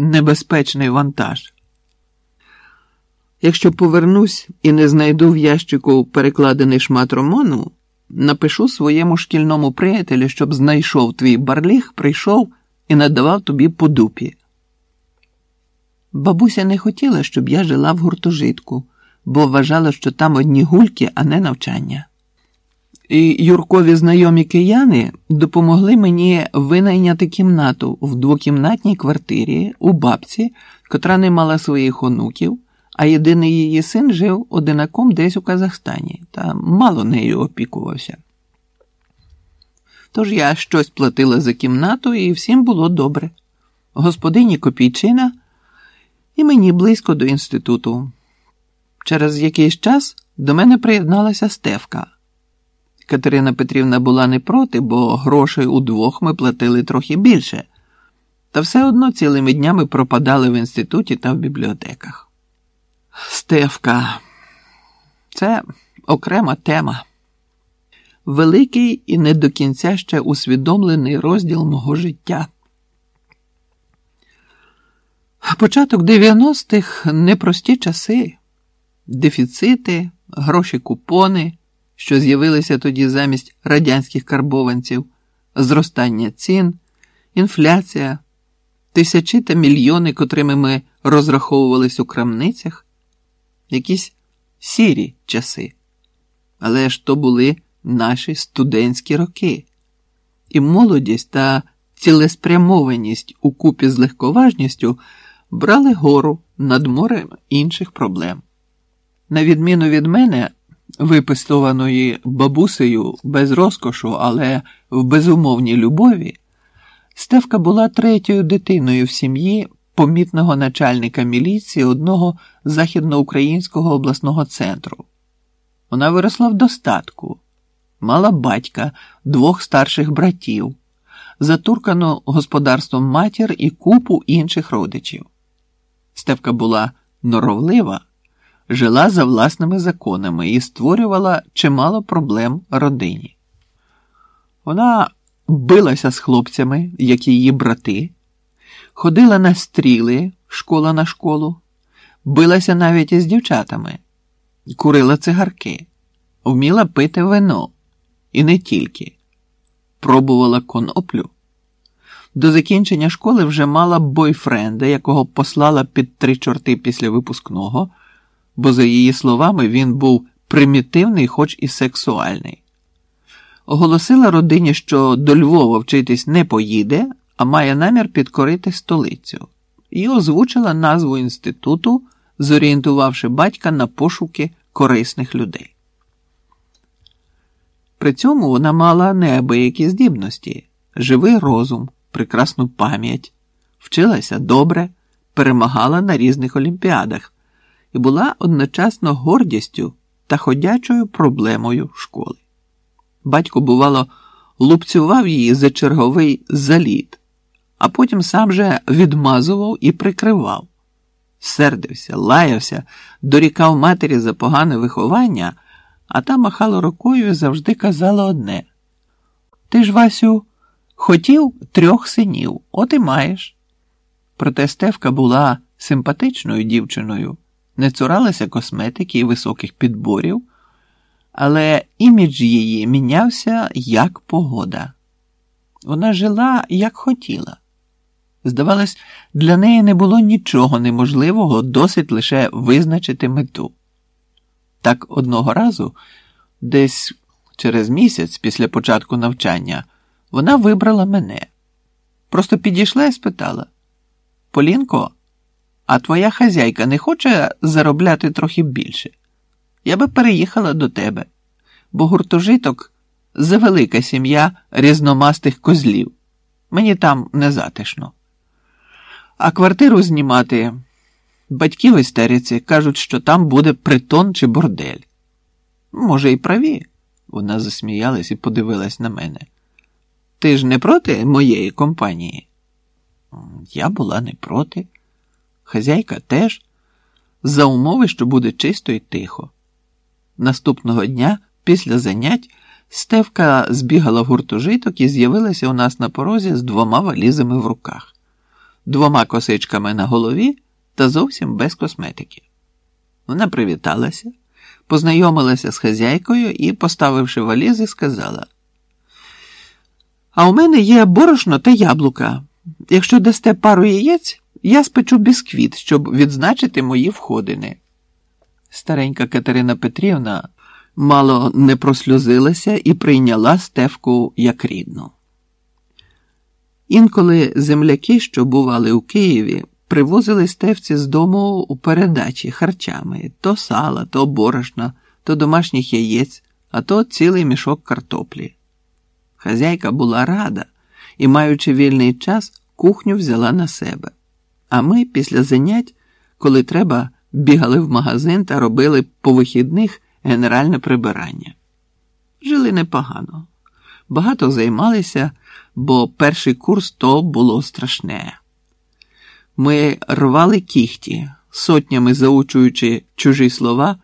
небезпечний вантаж. Якщо повернусь і не знайду в ящику перекладений шмат роману, напишу своєму шкільному приятелю, щоб знайшов твій барліг, прийшов і надавав тобі по дупі. Бабуся не хотіла, щоб я жила в гуртожитку, бо вважала, що там одні гульки, а не навчання. І Юркові знайомі кияни допомогли мені винайняти кімнату в двокімнатній квартирі у бабці, котра не мала своїх онуків, а єдиний її син жив одинаком десь у Казахстані та мало нею опікувався. Тож я щось платила за кімнату, і всім було добре. Господині Копійчина і мені близько до інституту. Через якийсь час до мене приєдналася Стевка. Катерина Петрівна була не проти, бо грошей удвох ми платили трохи більше, та все одно цілими днями пропадали в інституті та в бібліотеках. Стевка, це окрема тема. Великий і не до кінця ще усвідомлений розділ мого життя. Початок 90-х непрості часи, дефіцити, гроші купони, що з'явилися тоді замість радянських карбованців, зростання цін, інфляція, тисячі та мільйони, котрими ми розраховувались у крамницях, якісь сірі часи. Але ж то були наші студентські роки, і молодість та цілеспрямованість у купі з легковажністю брали гору над морем інших проблем. На відміну від мене, випистованої бабусею без розкошу, але в безумовній любові, Стевка була третьою дитиною в сім'ї помітного начальника міліції одного західноукраїнського обласного центру. Вона виросла в достатку, мала батька, двох старших братів, затуркану господарством матір і купу інших родичів. Стевка була норовлива, жила за власними законами і створювала чимало проблем родині. Вона билася з хлопцями, як її брати, ходила на стріли школа на школу, билася навіть із дівчатами, курила цигарки, вміла пити вино і не тільки, пробувала коноплю. До закінчення школи вже мала бойфренда, якого послала під три чорти після випускного, бо, за її словами, він був примітивний, хоч і сексуальний. Оголосила родині, що до Львова вчитись не поїде, а має намір підкорити столицю, і озвучила назву інституту, зорієнтувавши батька на пошуки корисних людей. При цьому вона мала неабиякі здібності, живий розум прекрасну пам'ять, вчилася добре, перемагала на різних олімпіадах і була одночасно гордістю та ходячою проблемою школи. Батько, бувало, лупцював її за черговий заліт, а потім сам же відмазував і прикривав. Сердився, лаявся, дорікав матері за погане виховання, а та махала рукою і завжди казала одне: Ти ж, Васю, Хотів трьох синів, от і маєш. Проте Стевка була симпатичною дівчиною, не цуралася косметики і високих підборів, але імідж її мінявся як погода. Вона жила, як хотіла. Здавалось, для неї не було нічого неможливого, досить лише визначити мету. Так одного разу, десь через місяць після початку навчання. Вона вибрала мене. Просто підійшла і спитала: Полінко, а твоя хазяйка не хоче заробляти трохи більше? Я би переїхала до тебе, бо гуртожиток завелика сім'я різномастих козлів. Мені там не затишно. А квартиру знімати батьки в істериці кажуть, що там буде притон чи бордель. Може, і праві. Вона засміялась і подивилась на мене. Ти ж не проти моєї компанії? Я була не проти. Хазяйка теж, за умови, що буде чисто і тихо. Наступного дня, після занять, Стевка збігала в гуртожиток і з'явилася у нас на порозі з двома валізами в руках. двома косичками на голові та зовсім без косметики. Вона привіталася, познайомилася з хазяйкою і, поставивши валізи, сказала: А у мене є борошно та яблука. Якщо дасте пару яєць, я спечу бісквіт, щоб відзначити мої входини. Старенька Катерина Петрівна мало не просльозилася і прийняла стевку як рідну. Інколи земляки, що бували у Києві, привозили стевці з дому у передачі харчами то сала, то борошна, то домашніх яєць, а то цілий мішок картоплі. Хазяйка була рада і, маючи вільний час, кухню взяла на себе. А ми після занять, коли треба, бігали в магазин та робили по вихідних генеральне прибирання. Жили непогано, багато займалися, бо перший курс то було страшне. Ми рвали кіхті, сотнями заучуючи чужі слова.